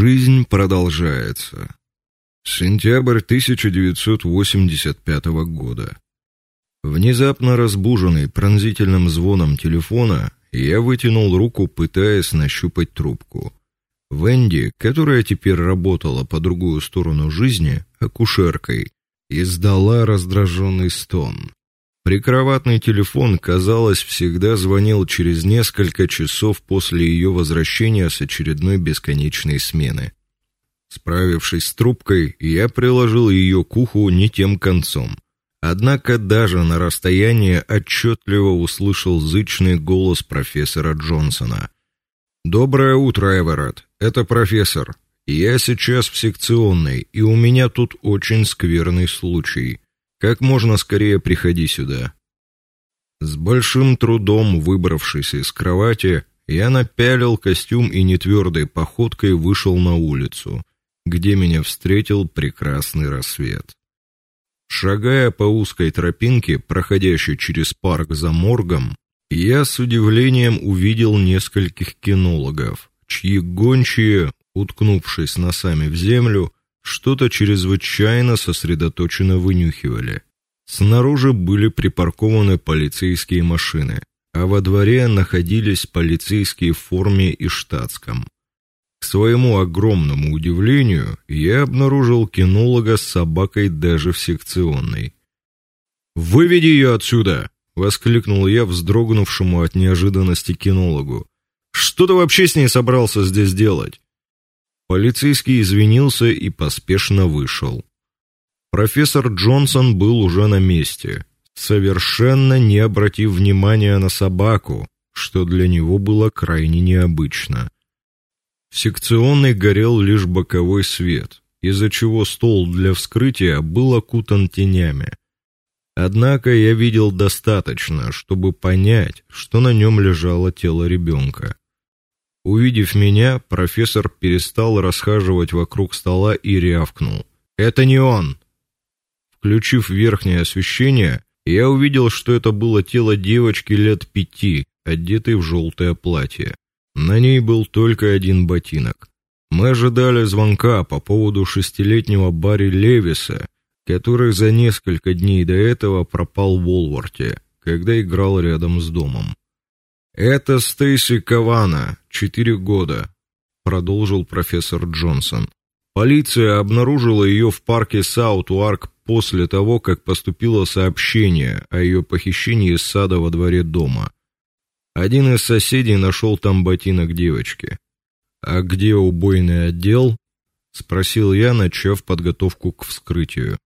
Жизнь продолжается. Сентябрь 1985 года. Внезапно разбуженный пронзительным звоном телефона, я вытянул руку, пытаясь нащупать трубку. Венди, которая теперь работала по другую сторону жизни, акушеркой, издала раздраженный стон. Прикроватный телефон, казалось, всегда звонил через несколько часов после ее возвращения с очередной бесконечной смены. Справившись с трубкой, я приложил ее к уху не тем концом. Однако даже на расстоянии отчетливо услышал зычный голос профессора Джонсона. Доброе утро, Эверетт. Это профессор. Я сейчас в секционной, и у меня тут очень скверный случай. Как можно скорее приходи сюда. С большим трудом выбравшись из кровати, я напялил костюм и нетвердой походкой вышел на улицу, где меня встретил прекрасный рассвет. Шагая по узкой тропинке, проходящей через парк за моргом, я с удивлением увидел нескольких кинологов, чьи гончие, уткнувшись носами в землю, что-то чрезвычайно сосредоточенно вынюхивали. Снаружи были припаркованы полицейские машины, а во дворе находились полицейские в форме и штатском. К своему огромному удивлению, я обнаружил кинолога с собакой даже в секционной. "Выведи ее отсюда", воскликнул я вздрогнувшему от неожиданности кинологу. "Что ты вообще с ней собрался здесь делать?" Полицейский извинился и поспешно вышел. Профессор Джонсон был уже на месте, совершенно не обратив внимания на собаку, что для него было крайне необычно. В секционной горел лишь боковой свет, из-за чего стол для вскрытия был окутан тенями. Однако я видел достаточно, чтобы понять, что на нем лежало тело ребенка. Увидев меня, профессор перестал расхаживать вокруг стола и рявкнул: "Это не он!" Включив верхнее освещение, я увидел, что это было тело девочки лет пяти, одетой в желтое платье. На ней был только один ботинок. Мы ожидали звонка по поводу шестилетнего Барри Левиса, который за несколько дней до этого пропал в Волворте, когда играл рядом с домом. Это Стейси Кавана, четыре года, продолжил профессор Джонсон. Полиция обнаружила ее в парке Саут-Уарк после того, как поступило сообщение о ее похищении из сада во дворе дома. Один из соседей нашел там ботинок девочки. А где убойный отдел? спросил я, начав подготовку к вскрытию.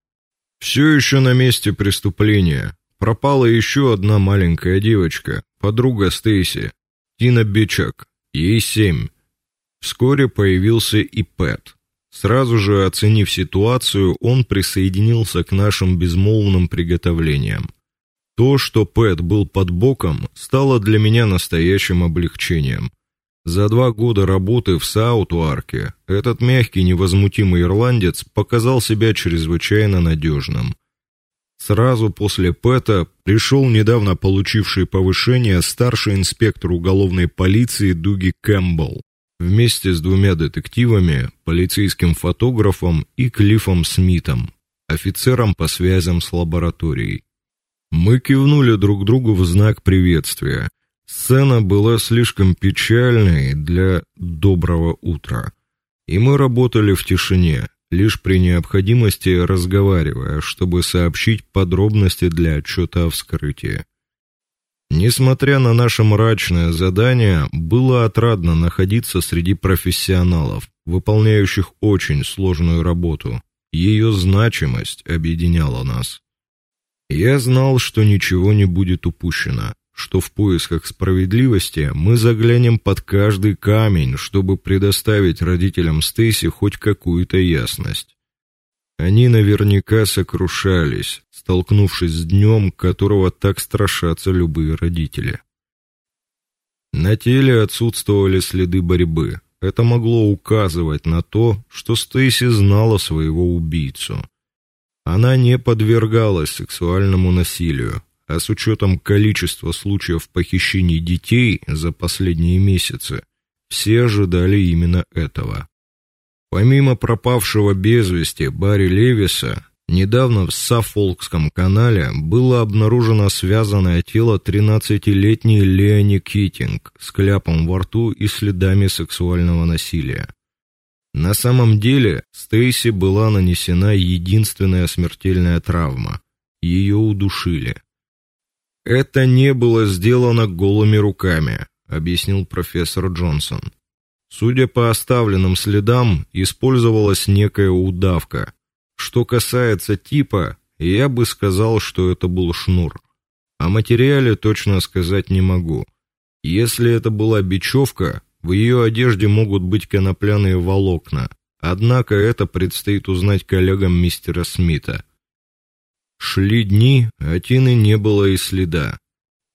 Все еще на месте преступления. Пропала еще одна маленькая девочка, подруга Стейси, Тина Бичак. Ей семь. Вскоре появился и Пэт. Сразу же оценив ситуацию, он присоединился к нашим безмолвным приготовлениям. То, что Пэт был под боком, стало для меня настоящим облегчением. За два года работы в Саутуарке этот мягкий, невозмутимый ирландец показал себя чрезвычайно надежным. Сразу после Пэта пришел недавно получивший повышение старший инспектор уголовной полиции Дуги Кэмпбелл вместе с двумя детективами, полицейским фотографом и Клиффом Смитом, офицером по связям с лабораторией. Мы кивнули друг другу в знак приветствия. Сцена была слишком печальной для доброго утра, и мы работали в тишине, лишь при необходимости разговаривая, чтобы сообщить подробности для отчета о вскрытии. Несмотря на наше мрачное задание, было отрадно находиться среди профессионалов, выполняющих очень сложную работу. Ее значимость объединяла нас. Я знал, что ничего не будет упущено, что в поисках справедливости мы заглянем под каждый камень, чтобы предоставить родителям Стейси хоть какую-то ясность. Они наверняка сокрушались, столкнувшись с днем, которого так страшатся любые родители. На теле отсутствовали следы борьбы. Это могло указывать на то, что Стейси знала своего убийцу. Она не подвергалась сексуальному насилию, а с учетом количества случаев похищений детей за последние месяцы, все ожидали именно этого. Помимо пропавшего без вести Барри Левиса, недавно в Саффолкском канале было обнаружено связанное тело 13-летней Леони Китинг с кляпом во рту и следами сексуального насилия. На самом деле, Стейси была нанесена единственная смертельная травма. Ее удушили. Это не было сделано голыми руками, объяснил профессор Джонсон. Судя по оставленным следам, использовалась некая удавка. Что касается типа, я бы сказал, что это был шнур. О материале точно сказать не могу. Если это была бечевка, в ее одежде могут быть конопляные волокна. Однако это предстоит узнать коллегам мистера Смита. Шли дни, а Тины не было и следа,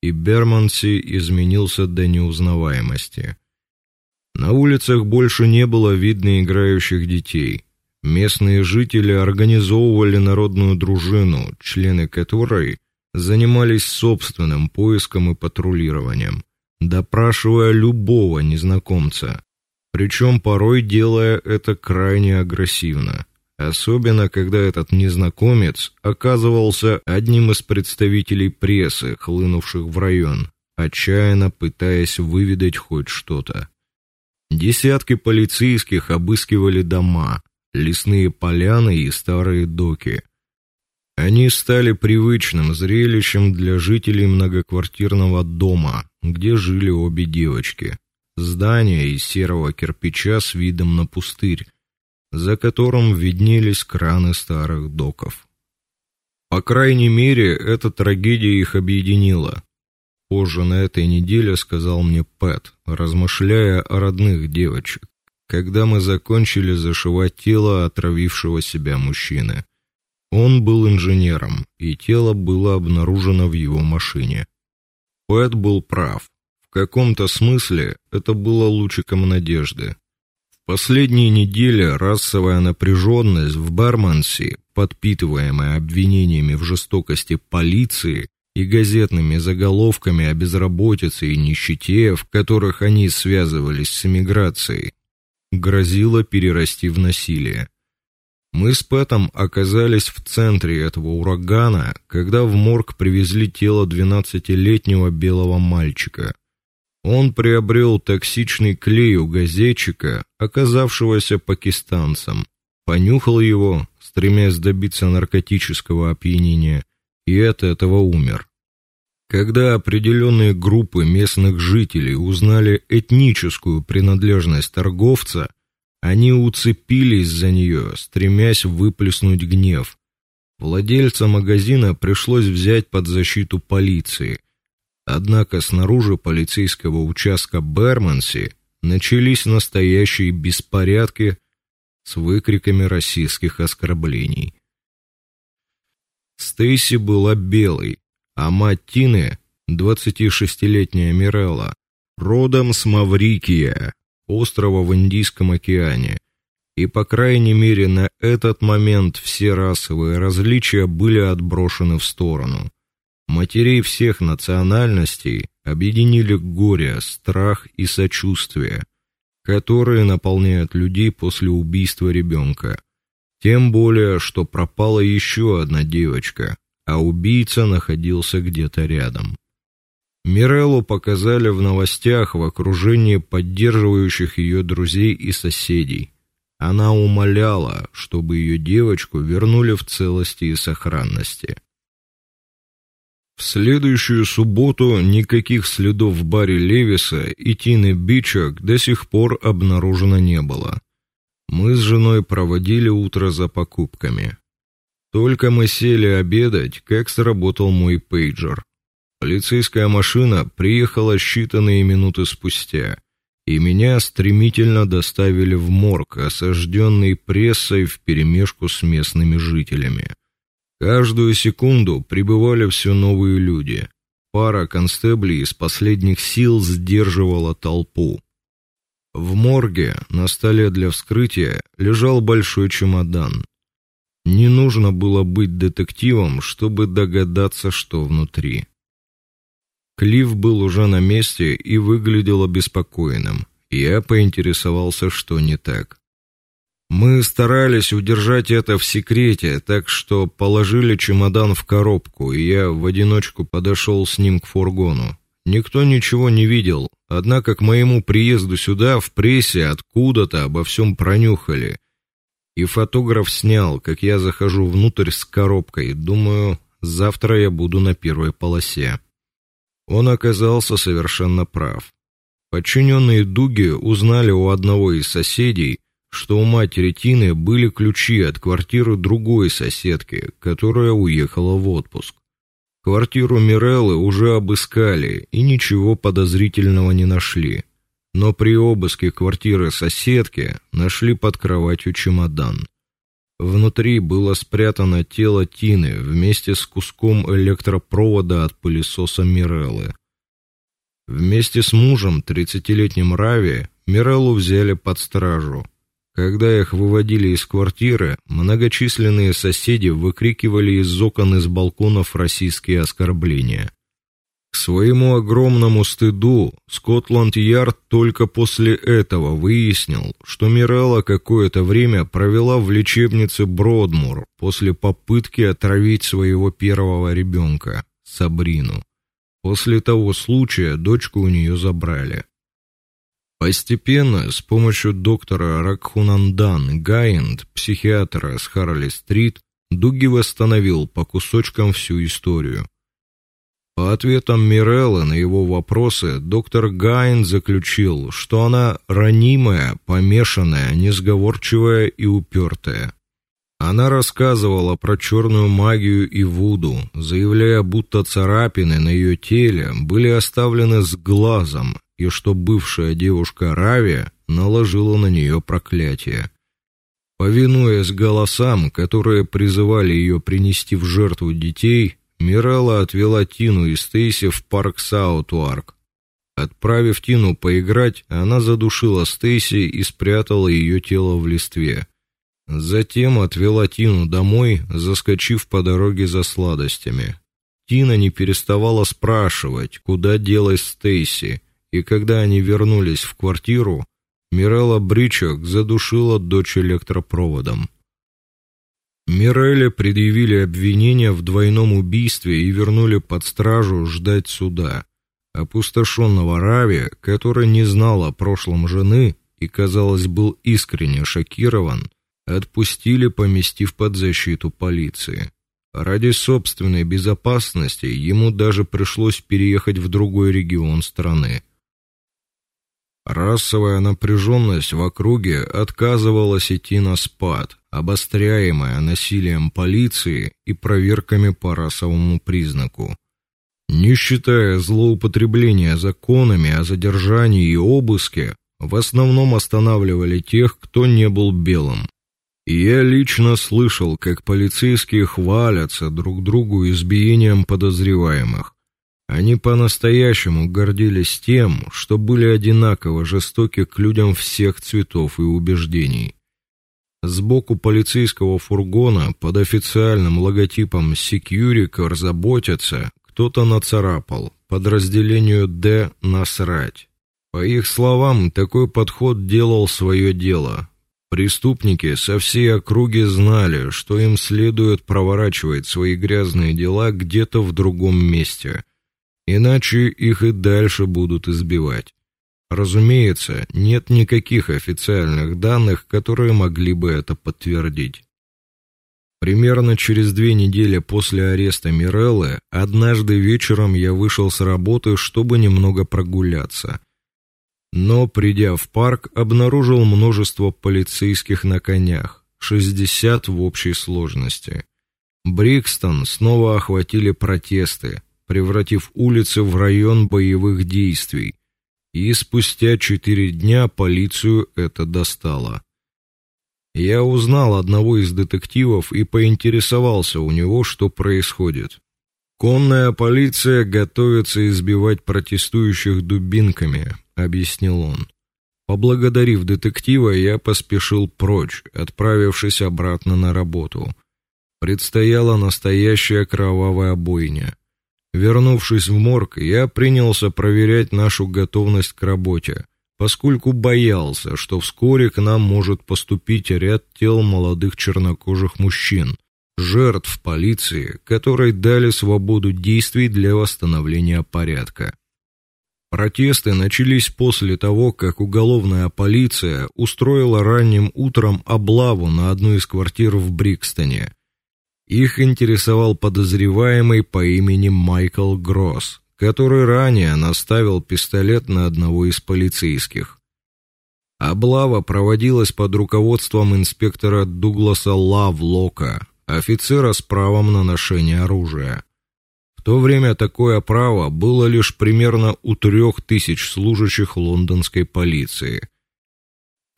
и Берманси изменился до неузнаваемости. На улицах больше не было видно играющих детей. Местные жители организовывали народную дружину, члены которой занимались собственным поиском и патрулированием, допрашивая любого незнакомца, причем порой делая это крайне агрессивно, особенно когда этот незнакомец оказывался одним из представителей прессы, хлынувших в район, отчаянно пытаясь выведать хоть что-то. Десятки полицейских обыскивали дома, лесные поляны и старые доки. Они стали привычным зрелищем для жителей многоквартирного дома, где жили обе девочки. Здание из серого кирпича с видом на пустырь, за которым виднелись краны старых доков. По крайней мере, эта трагедия их объединила. Позже на этой неделе сказал мне Пэт, размышляя о родных девочек, когда мы закончили зашивать тело отравившего себя мужчины. Он был инженером, и тело было обнаружено в его машине. Пэт был прав. В каком-то смысле это было лучиком надежды. Последние недели расовая напряженность в Барманси, подпитываемая обвинениями в жестокости полиции, и газетными заголовками о безработице и нищете, в которых они связывались с эмиграцией, грозило перерасти в насилие. Мы с Пэтом оказались в центре этого урагана, когда в морг привезли тело двенадцатилетнего белого мальчика. Он приобрел токсичный клей у газетчика, оказавшегося пакистанцем. Понюхал его, стремясь добиться наркотического опьянения, и от этого умер. Когда определенные группы местных жителей узнали этническую принадлежность торговца, они уцепились за нее, стремясь выплеснуть гнев. Владельца магазина пришлось взять под защиту полиции. Однако снаружи полицейского участка Берманси начались настоящие беспорядки с выкриками российских оскорблений. Стейси была белой, а мать Тины, 26-летняя Мирелла, родом с Маврикия, острова в Индийском океане. И по крайней мере на этот момент все расовые различия были отброшены в сторону. Матерей всех национальностей объединили горе, страх и сочувствие, которые наполняют людей после убийства ребенка. Тем более, что пропала еще одна девочка, а убийца находился где-то рядом. Миреллу показали в новостях в окружении поддерживающих ее друзей и соседей. Она умоляла, чтобы ее девочку вернули в целости и сохранности. В следующую субботу никаких следов Барри Левиса и Тины Бичок до сих пор обнаружено не было. Мы с женой проводили утро за покупками. Только мы сели обедать, как сработал мой пейджер. Полицейская машина приехала считанные минуты спустя, и меня стремительно доставили в морг, осажденный прессой вперемешку с местными жителями. Каждую секунду прибывали все новые люди. Пара констеблей из последних сил сдерживала толпу. В морге на столе для вскрытия лежал большой чемодан. Не нужно было быть детективом, чтобы догадаться, что внутри. Клифф был уже на месте и выглядел обеспокоенным. Я поинтересовался, что не так. Мы старались удержать это в секрете, так что положили чемодан в коробку, и я в одиночку подошел с ним к фургону. Никто ничего не видел, однако к моему приезду сюда в прессе откуда-то обо всем пронюхали. И фотограф снял, как я захожу внутрь с коробкой. Думаю, завтра я буду на первой полосе. Он оказался совершенно прав. Подчиненные Дуги узнали у одного из соседей, что у матери Тины были ключи от квартиры другой соседки, которая уехала в отпуск. Квартиру Миреллы уже обыскали и ничего подозрительного не нашли. Но при обыске квартиры соседки нашли под кроватью чемодан. Внутри было спрятано тело Тины вместе с куском электропровода от пылесоса Миреллы. Вместе с мужем, тридцатилетним Рави, Миреллу взяли под стражу. Когда их выводили из квартиры, многочисленные соседи выкрикивали из окон и с балконов российские оскорбления. К своему огромному стыду Скотланд-Ярд только после этого выяснил, что Мирелла какое-то время провела в лечебнице Бродмур после попытки отравить своего первого ребенка, Сабрину. После того случая дочку у нее забрали. Постепенно, с помощью доктора Ракхунандан Гайнд, психиатра с Харли-стрит, Дуги восстановил по кусочкам всю историю. По ответам Миреллы на его вопросы доктор Гайн заключил, что она ранимая, помешанная, несговорчивая и упертая. Она рассказывала про черную магию и вуду, заявляя, будто царапины на ее теле были оставлены с глазом и что бывшая девушка Рави наложила на нее проклятие. Повинуясь голосам, которые призывали ее принести в жертву детей, Мирала отвела Тину и Стейси в парк Саутуарк. Отправив Тину поиграть, она задушила Стейси и спрятала ее тело в листве. Затем отвела Тину домой, заскочив по дороге за сладостями. Тина не переставала спрашивать, куда делась Стейси, и когда они вернулись в квартиру, Мирелла Бричок задушила дочь электропроводом. Мирелле предъявили обвинение в двойном убийстве и вернули под стражу ждать суда. Опустошенного Рави, который не знал о прошлом жены и, казалось, был искренне шокирован, отпустили, поместив под защиту полиции. Ради собственной безопасности ему даже пришлось переехать в другой регион страны. Расовая напряженность в округе отказывалась идти на спад, обостряемая насилием полиции и проверками по расовому признаку. Не считая злоупотребления законами о задержании и обыске, в основном останавливали тех, кто не был белым. И я лично слышал, как полицейские хвалятся друг другу избиением подозреваемых. Они по-настоящему гордились тем, что были одинаково жестоки к людям всех цветов и убеждений. Сбоку полицейского фургона под официальным логотипом Securicor заботятся кто-то нацарапал подразделению Д насрать. По их словам, такой подход делал свое дело. Преступники со всей округи знали, что им следует проворачивать свои грязные дела где-то в другом месте, Иначе их и дальше будут избивать. Разумеется, нет никаких официальных данных, которые могли бы это подтвердить. Примерно через две недели после ареста Миреллы, однажды вечером я вышел с работы, чтобы немного прогуляться. Но, придя в парк, обнаружил множество полицейских на конях, 60 в общей сложности. Брикстон снова охватили протесты превратив улицы в район боевых действий. И спустя четыре дня полицию это достало. Я узнал одного из детективов и поинтересовался у него, что происходит. Конная полиция готовится избивать протестующих дубинками, объяснил он. Поблагодарив детектива, я поспешил прочь, отправившись обратно на работу. Предстояла настоящая кровавая бойня. Вернувшись в морг, я принялся проверять нашу готовность к работе. поскольку боялся, что вскоре к нам может поступить ряд тел молодых чернокожих мужчин, жертв полиции, которые дали свободу действий для восстановления порядка. Протесты начались после того, как уголовная полиция устроила ранним утром облаву на одну из квартир в Брикстоне. Их интересовал подозреваемый по имени Майкл Гросс, который ранее наставил пистолет на одного из полицейских. Облава проводилась под руководством инспектора Дугласа Лавлока, офицера с правом на ношение оружия. В то время такое право было лишь примерно у трех тысяч служащих лондонской полиции.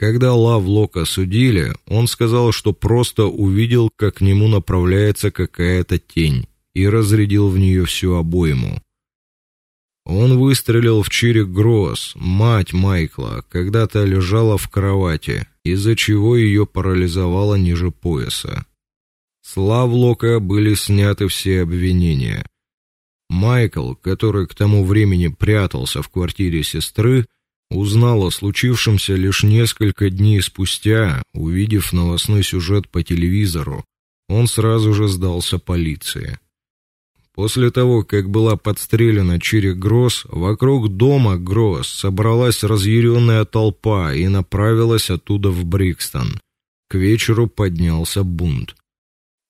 Когда Лавлока судили, он сказал, что просто увидел, как к нему направляется какая-то тень, и разрядил в нее всю обойму. Он выстрелил в Чири Гросс, мать Майкла, когда та лежала в кровати, из-за чего ее парализовало ниже пояса. С Лавлока были сняты все обвинения. Майкл, который к тому времени прятался в квартире сестры, узнал о случившемся лишь несколько дней спустя, увидев новостной сюжет по телевизору. Он сразу же сдался полиции. После того, как была подстрелена Чири Гросс, вокруг дома Гросс собралась разъяренная толпа и направилась оттуда в Брикстон. К вечеру поднялся бунт.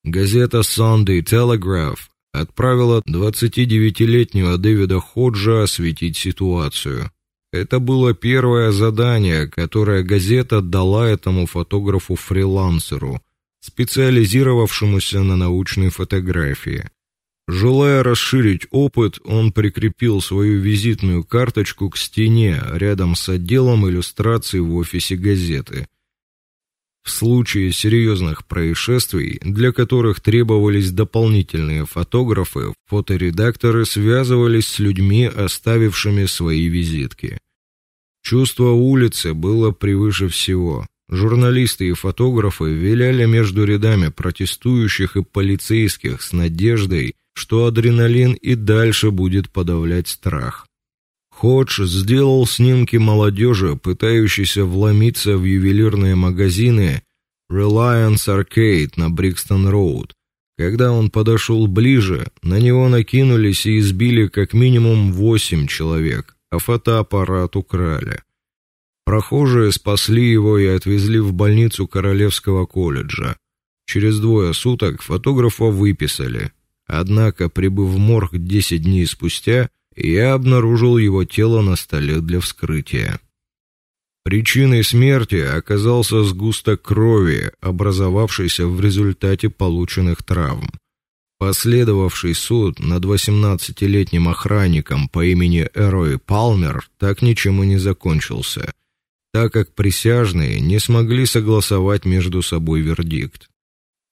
Газета Sunday Telegraph отправила 29-летнего Дэвида Ходжа осветить ситуацию. Это было первое задание, которое газета дала этому фотографу-фрилансеру, специализировавшемуся на научной фотографии. Желая расширить опыт, он прикрепил свою визитную карточку к стене рядом с отделом иллюстраций в офисе газеты – в случае серьезных происшествий, для которых требовались дополнительные фотографы, фоторедакторы связывались с людьми, оставившими свои визитки. Чувство улицы было превыше всего. Журналисты и фотографы виляли между рядами протестующих и полицейских с надеждой, что адреналин и дальше будет подавлять страх. Ходж сделал снимки молодежи, пытающейся вломиться в ювелирные магазины Reliance Arcade на Брикстон-роуд. Когда он подошел ближе, на него накинулись и избили как минимум восемь человек, а фотоаппарат украли. Прохожие спасли его и отвезли в больницу Королевского колледжа. Через двое суток фотографа выписали. Однако, прибыв в морг 10 дней спустя, я обнаружил его тело на столе для вскрытия. Причиной смерти оказался сгусток крови, образовавшийся в результате полученных травм. Последовавший суд над 18-летним охранником по имени Эрой Палмер так ничем и не закончился, так как присяжные не смогли согласовать между собой вердикт.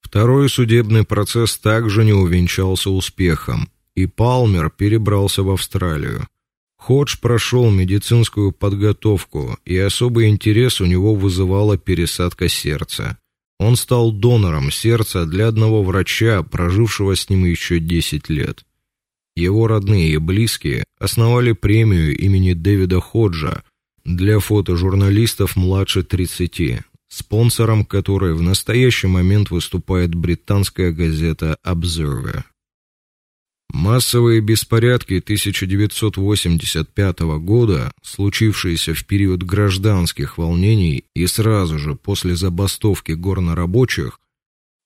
Второй судебный процесс также не увенчался успехом, и Палмер перебрался в Австралию. Ходж прошел медицинскую подготовку, и особый интерес у него вызывала пересадка сердца. Он стал донором сердца для одного врача, прожившего с ним еще 10 лет. Его родные и близкие основали премию имени Дэвида Ходжа для фотожурналистов младше 30, спонсором которой в настоящий момент выступает британская газета Observer. Массовые беспорядки 1985 года, случившиеся в период гражданских волнений и сразу же после забастовки горнорабочих,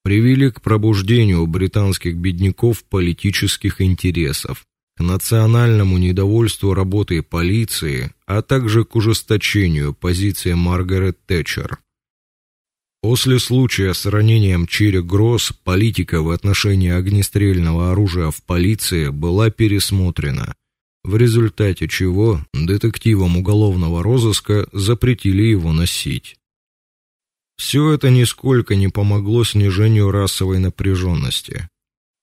привели к пробуждению британских бедняков политических интересов, к национальному недовольству работой полиции, а также к ужесточению позиции Маргарет Тэтчер. После случая с ранением Чири Гросс политика в отношении огнестрельного оружия в полиции была пересмотрена, в результате чего детективам уголовного розыска запретили его носить. Все это нисколько не помогло снижению расовой напряженности.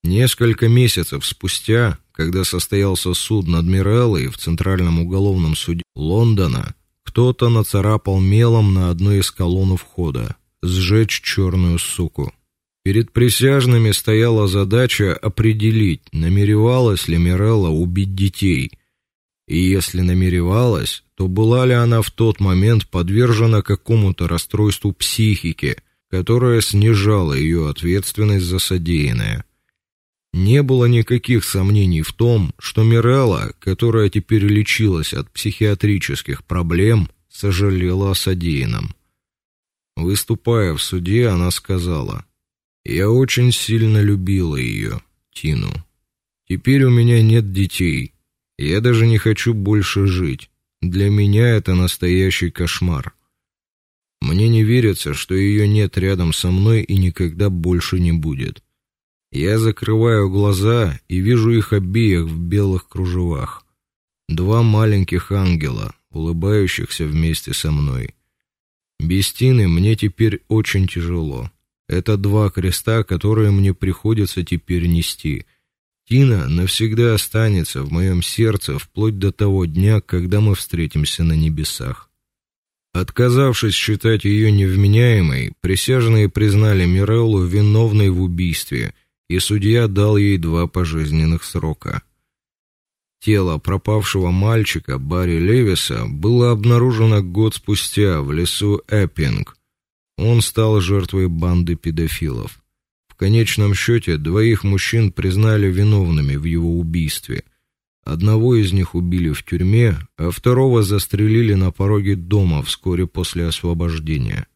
Несколько месяцев спустя, когда состоялся суд над Миреллой в Центральном уголовном суде Лондона, кто-то нацарапал мелом на одной из колонн входа сжечь черную суку. Перед присяжными стояла задача определить, намеревалась ли Мирелла убить детей. И если намеревалась, то была ли она в тот момент подвержена какому-то расстройству психики, которое снижало ее ответственность за содеянное? Не было никаких сомнений в том, что Мирелла, которая теперь лечилась от психиатрических проблем, сожалела о содеянном. Выступая в суде, она сказала: "Я очень сильно любила ее, Тину. Теперь у меня нет детей. Я даже не хочу больше жить. Для меня это настоящий кошмар. Мне не верится, что ее нет рядом со мной и никогда больше не будет. Я закрываю глаза и вижу их обеих в белых кружевах. Два маленьких ангела, улыбающихся вместе со мной. Без Тины мне теперь очень тяжело. Это два креста, которые мне приходится теперь нести. Тина навсегда останется в моем сердце вплоть до того дня, когда мы встретимся на небесах. Отказавшись считать ее невменяемой, присяжные признали Миреллу виновной в убийстве и судья дал ей два пожизненных срока. Тело пропавшего мальчика Барри Левиса было обнаружено год спустя в лесу Эппинг. Он стал жертвой банды педофилов. В конечном счете двоих мужчин признали виновными в его убийстве. Одного из них убили в тюрьме, а второго застрелили на пороге дома вскоре после освобождения.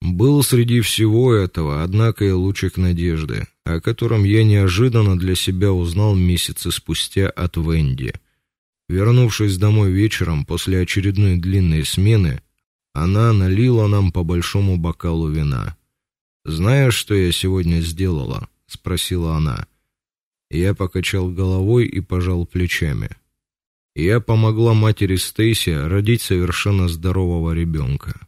Был среди всего этого, однако, и лучик надежды, о котором я неожиданно для себя узнал месяцы спустя от Венди. Вернувшись домой вечером после очередной длинной смены, она налила нам по большому бокалу вина. "Знаешь, что я сегодня сделала?" спросила она. Я покачал головой и пожал плечами. Я помогла матери Стейси родить совершенно здорового ребенка.